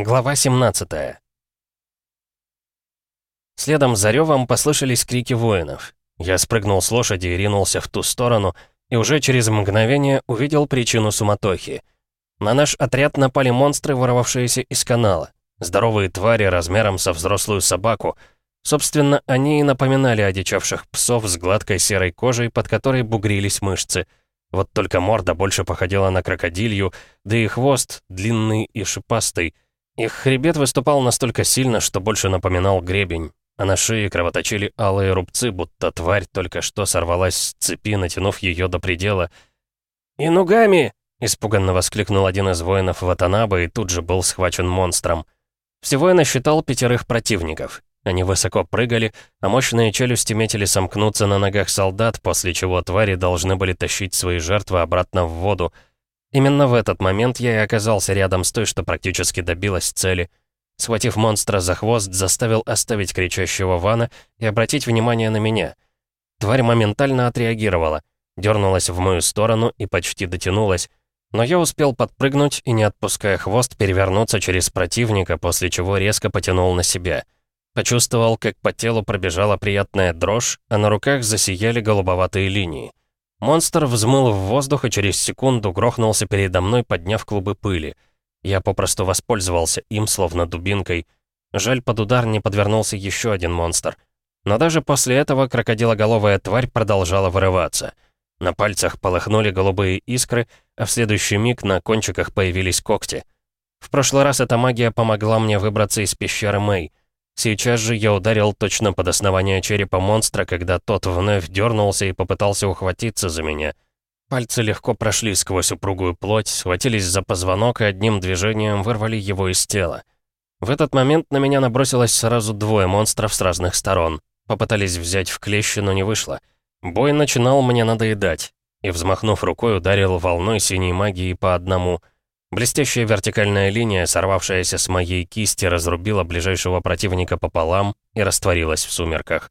Глава 17 Следом за ревом послышались крики воинов. Я спрыгнул с лошади и ринулся в ту сторону, и уже через мгновение увидел причину суматохи. На наш отряд напали монстры, воровавшиеся из канала. Здоровые твари размером со взрослую собаку. Собственно, они и напоминали одичавших псов с гладкой серой кожей, под которой бугрились мышцы. Вот только морда больше походила на крокодилью, да и хвост длинный и шипастый — их хребет выступал настолько сильно, что больше напоминал гребень, а на шее кровоточили алые рубцы, будто тварь только что сорвалась с цепи, натянув ее до предела. «И нугами!» — испуганно воскликнул один из воинов Ватанаба и тут же был схвачен монстром. Всего я насчитал пятерых противников. Они высоко прыгали, а мощные челюсти метили сомкнуться на ногах солдат, после чего твари должны были тащить свои жертвы обратно в воду — Именно в этот момент я и оказался рядом с той, что практически добилась цели. Схватив монстра за хвост, заставил оставить кричащего Вана и обратить внимание на меня. Тварь моментально отреагировала, дернулась в мою сторону и почти дотянулась, но я успел подпрыгнуть и, не отпуская хвост, перевернуться через противника, после чего резко потянул на себя. Почувствовал, как по телу пробежала приятная дрожь, а на руках засияли голубоватые линии. Монстр взмыл в воздух и через секунду грохнулся передо мной, подняв клубы пыли. Я попросту воспользовался им, словно дубинкой. Жаль, под удар не подвернулся еще один монстр. Но даже после этого крокодилоголовая тварь продолжала вырываться. На пальцах полыхнули голубые искры, а в следующий миг на кончиках появились когти. В прошлый раз эта магия помогла мне выбраться из пещеры Мэй. Сейчас же я ударил точно под основание черепа монстра, когда тот вновь дернулся и попытался ухватиться за меня. Пальцы легко прошли сквозь упругую плоть, схватились за позвонок и одним движением вырвали его из тела. В этот момент на меня набросилось сразу двое монстров с разных сторон. Попытались взять в клещи, но не вышло. Бой начинал мне надоедать. И, взмахнув рукой, ударил волной синей магии по одному — Блестящая вертикальная линия, сорвавшаяся с моей кисти, разрубила ближайшего противника пополам и растворилась в сумерках.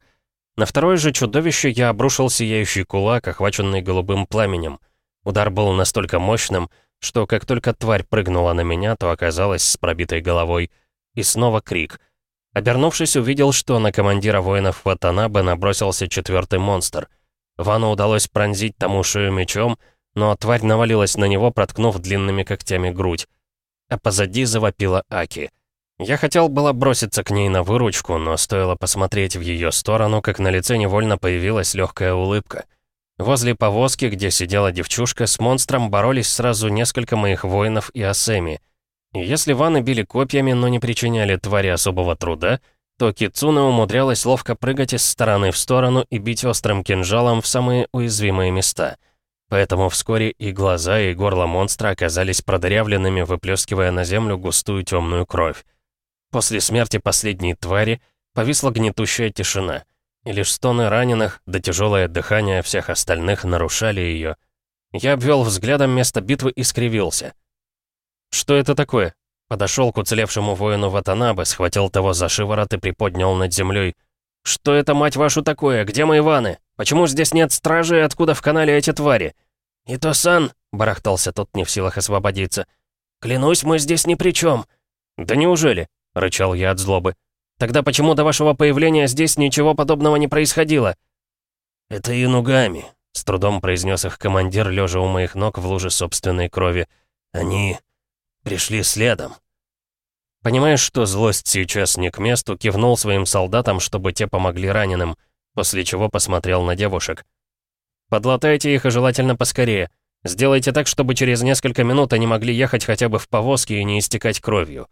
На второе же чудовище я обрушил сияющий кулак, охваченный голубым пламенем. Удар был настолько мощным, что как только тварь прыгнула на меня, то оказалась с пробитой головой. И снова крик. Обернувшись, увидел, что на командира воинов Ватанабе набросился четвертый монстр. Вану удалось пронзить тому шею мечом, но тварь навалилась на него, проткнув длинными когтями грудь. А позади завопила Аки. Я хотел было броситься к ней на выручку, но стоило посмотреть в ее сторону, как на лице невольно появилась легкая улыбка. Возле повозки, где сидела девчушка, с монстром боролись сразу несколько моих воинов и Асеми. Если ваны били копьями, но не причиняли твари особого труда, то Кицуна умудрялась ловко прыгать из стороны в сторону и бить острым кинжалом в самые уязвимые места — Поэтому вскоре и глаза, и горло монстра оказались продырявленными, выплескивая на землю густую темную кровь. После смерти последней твари повисла гнетущая тишина, и лишь стоны раненых да тяжелое дыхание всех остальных нарушали ее. Я обвел взглядом место битвы и скривился. «Что это такое?» Подошел к уцелевшему воину Ватанабе, схватил того за шиворот и приподнял над землей. «Что это, мать вашу, такое? Где мои ваны?» Почему здесь нет стражи и откуда в канале эти твари?» «Ито-сан», — барахтался тот не в силах освободиться. «Клянусь, мы здесь ни при чем. «Да неужели?» — рычал я от злобы. «Тогда почему до вашего появления здесь ничего подобного не происходило?» «Это Янугами», — с трудом произнес их командир, лежа у моих ног в луже собственной крови. «Они пришли следом». Понимаешь, что злость сейчас не к месту, кивнул своим солдатам, чтобы те помогли раненым после чего посмотрел на девушек. «Подлатайте их и желательно поскорее. Сделайте так, чтобы через несколько минут они могли ехать хотя бы в повозке и не истекать кровью».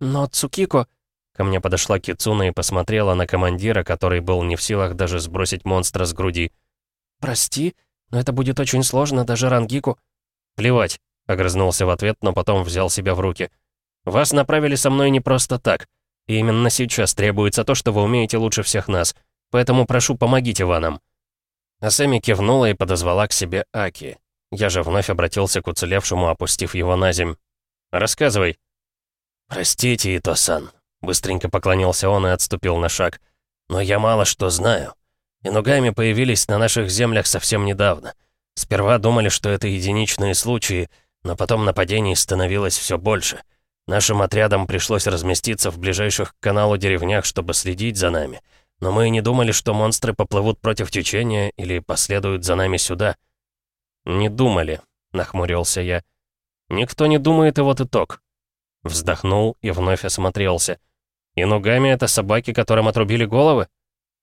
«Но Цукико...» Ко мне подошла Кицуна и посмотрела на командира, который был не в силах даже сбросить монстра с груди. «Прости, но это будет очень сложно, даже Рангику...» «Плевать», — огрызнулся в ответ, но потом взял себя в руки. «Вас направили со мной не просто так. И именно сейчас требуется то, что вы умеете лучше всех нас — Поэтому прошу, помогите ванам». Асами кивнула и подозвала к себе Аки. Я же вновь обратился к уцелевшему, опустив его на земь. «Рассказывай». «Простите, Ито-сан», — быстренько поклонился он и отступил на шаг. «Но я мало что знаю. Инугами появились на наших землях совсем недавно. Сперва думали, что это единичные случаи, но потом нападений становилось все больше. Нашим отрядам пришлось разместиться в ближайших к каналу деревнях, чтобы следить за нами. Но мы не думали, что монстры поплывут против течения или последуют за нами сюда». «Не думали», — нахмурился я. «Никто не думает, и вот итог». Вздохнул и вновь осмотрелся. «И ногами это собаки, которым отрубили головы?»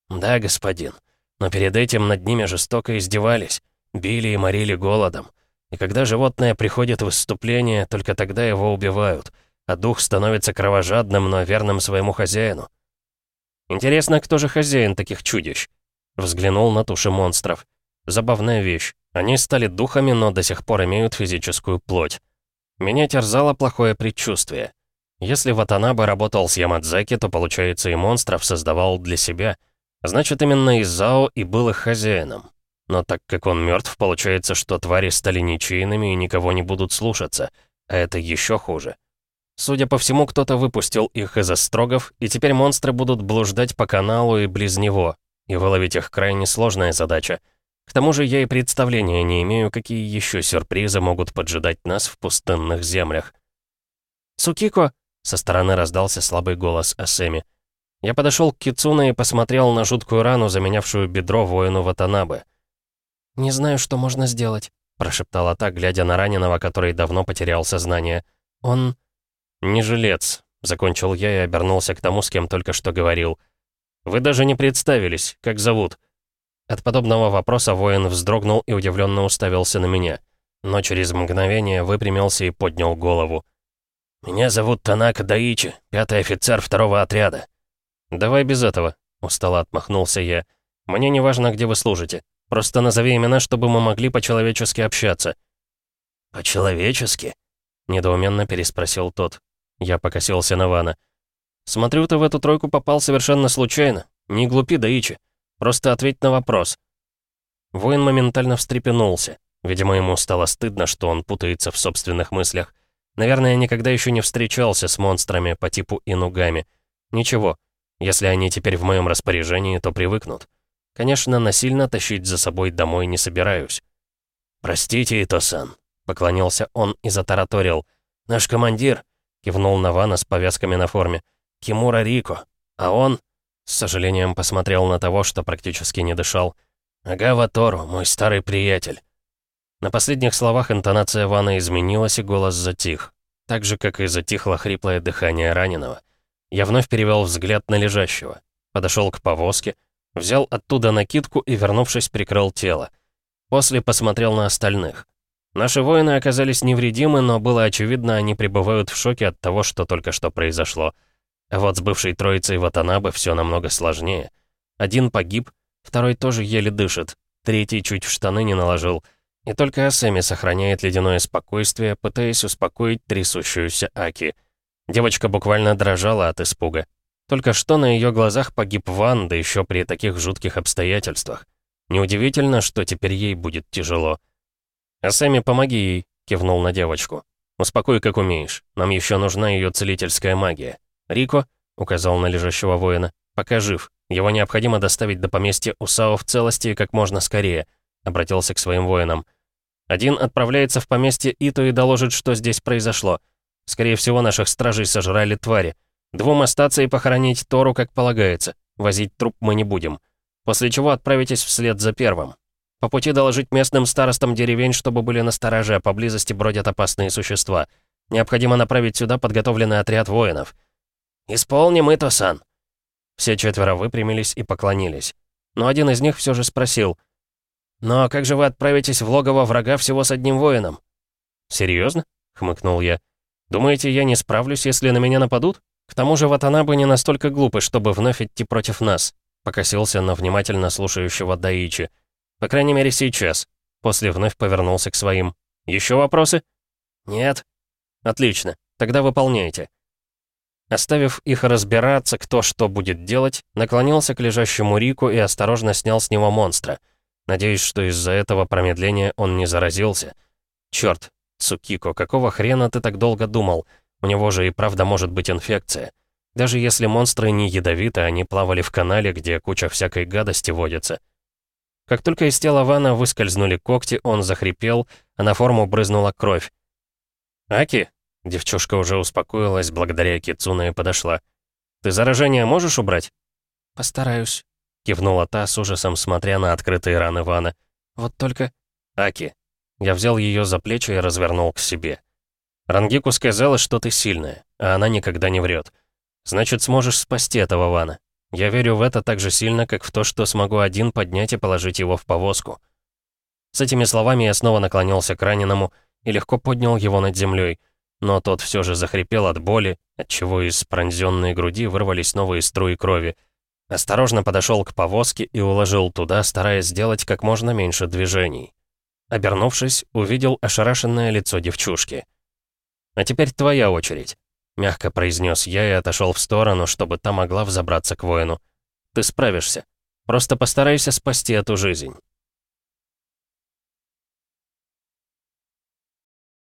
«Да, господин. Но перед этим над ними жестоко издевались, били и морили голодом. И когда животное приходит в выступление, только тогда его убивают, а дух становится кровожадным, но верным своему хозяину. Интересно, кто же хозяин таких чудищ? Взглянул на туши монстров. Забавная вещь. Они стали духами, но до сих пор имеют физическую плоть. Меня терзало плохое предчувствие. Если Ватанаба работал с Ямадзаки, то, получается, и монстров создавал для себя. Значит, именно Изао и был их хозяином. Но так как он мертв, получается, что твари стали ничейными и никого не будут слушаться. А это еще хуже. Судя по всему, кто-то выпустил их из острогов, и теперь монстры будут блуждать по каналу и близ него. И выловить их крайне сложная задача. К тому же я и представления не имею, какие еще сюрпризы могут поджидать нас в пустынных землях. «Цукико!» — со стороны раздался слабый голос Асеми. Я подошел к Кицуне и посмотрел на жуткую рану, заменявшую бедро воину Ватанабе. «Не знаю, что можно сделать», — прошептала та, глядя на раненого, который давно потерял сознание. «Он...» «Не жилец», — закончил я и обернулся к тому, с кем только что говорил. «Вы даже не представились, как зовут?» От подобного вопроса воин вздрогнул и удивленно уставился на меня. Но через мгновение выпрямился и поднял голову. «Меня зовут Танака Даичи, пятый офицер второго отряда». «Давай без этого», — устало отмахнулся я. «Мне не важно, где вы служите. Просто назови имена, чтобы мы могли по-человечески общаться». «По-человечески?» — недоуменно переспросил тот. Я покосился на Вана. «Смотрю, ты в эту тройку попал совершенно случайно. Не глупи, Даичи. Просто ответь на вопрос». Воин моментально встрепенулся. Видимо, ему стало стыдно, что он путается в собственных мыслях. Наверное, никогда еще не встречался с монстрами по типу инугами. Ничего, если они теперь в моем распоряжении, то привыкнут. Конечно, насильно тащить за собой домой не собираюсь. «Простите, Ито-сан», — поклонился он и затараторил. «Наш командир Кивнул на Вана с повязками на форме. «Кимура Рико. А он...» С сожалением посмотрел на того, что практически не дышал. «Агава Тору, мой старый приятель». На последних словах интонация Вана изменилась, и голос затих. Так же, как и затихло хриплое дыхание раненого. Я вновь перевел взгляд на лежащего. Подошел к повозке, взял оттуда накидку и, вернувшись, прикрыл тело. После посмотрел на остальных. Наши воины оказались невредимы, но было очевидно, они пребывают в шоке от того, что только что произошло. А вот с бывшей троицей Ватанабе все намного сложнее. Один погиб, второй тоже еле дышит, третий чуть в штаны не наложил. И только Асеми сохраняет ледяное спокойствие, пытаясь успокоить трясущуюся Аки. Девочка буквально дрожала от испуга. Только что на ее глазах погиб Ван, да еще при таких жутких обстоятельствах. Неудивительно, что теперь ей будет тяжело. «А Сэмми, помоги ей», — кивнул на девочку. «Успокой, как умеешь. Нам еще нужна ее целительская магия. Рико», — указал на лежащего воина, — «пока жив. Его необходимо доставить до поместья Усао в целости как можно скорее», — обратился к своим воинам. «Один отправляется в поместье Ито и доложит, что здесь произошло. Скорее всего, наших стражей сожрали твари. Двум остаться и похоронить Тору, как полагается. Возить труп мы не будем. После чего отправитесь вслед за первым. По пути доложить местным старостам деревень, чтобы были настороже, а поблизости бродят опасные существа. Необходимо направить сюда подготовленный отряд воинов. «Исполним это, Сан!» Все четверо выпрямились и поклонились. Но один из них все же спросил. «Но как же вы отправитесь в логово врага всего с одним воином?» «Серьезно?» — хмыкнул я. «Думаете, я не справлюсь, если на меня нападут? К тому же Ватанабы не настолько глупы, чтобы вновь идти против нас», — покосился на внимательно слушающего Даичи. По крайней мере, сейчас. После вновь повернулся к своим. Еще вопросы? Нет. Отлично. Тогда выполняйте. Оставив их разбираться, кто что будет делать, наклонился к лежащему Рику и осторожно снял с него монстра. Надеюсь, что из-за этого промедления он не заразился. Черт, Цукико, какого хрена ты так долго думал? У него же и правда может быть инфекция. Даже если монстры не ядовиты, они плавали в канале, где куча всякой гадости водится. Как только из тела Вана выскользнули когти, он захрипел, а на форму брызнула кровь. «Аки?» Девчушка уже успокоилась благодаря Кицуне и подошла. «Ты заражение можешь убрать?» «Постараюсь», — кивнула та с ужасом, смотря на открытые раны Вана. «Вот только...» «Аки». Я взял ее за плечи и развернул к себе. Рангику сказала, что ты сильная, а она никогда не врет. Значит, сможешь спасти этого Вана. Я верю в это так же сильно, как в то, что смогу один поднять и положить его в повозку. С этими словами я снова наклонился к раненому и легко поднял его над землей, но тот все же захрипел от боли, отчего из пронзенной груди вырвались новые струи крови. Осторожно подошел к повозке и уложил туда, стараясь сделать как можно меньше движений. Обернувшись, увидел ошарашенное лицо девчушки. «А теперь твоя очередь», — мягко произнес я и отошел в сторону, чтобы та могла взобраться к воину. «Ты справишься. Просто постарайся спасти эту жизнь.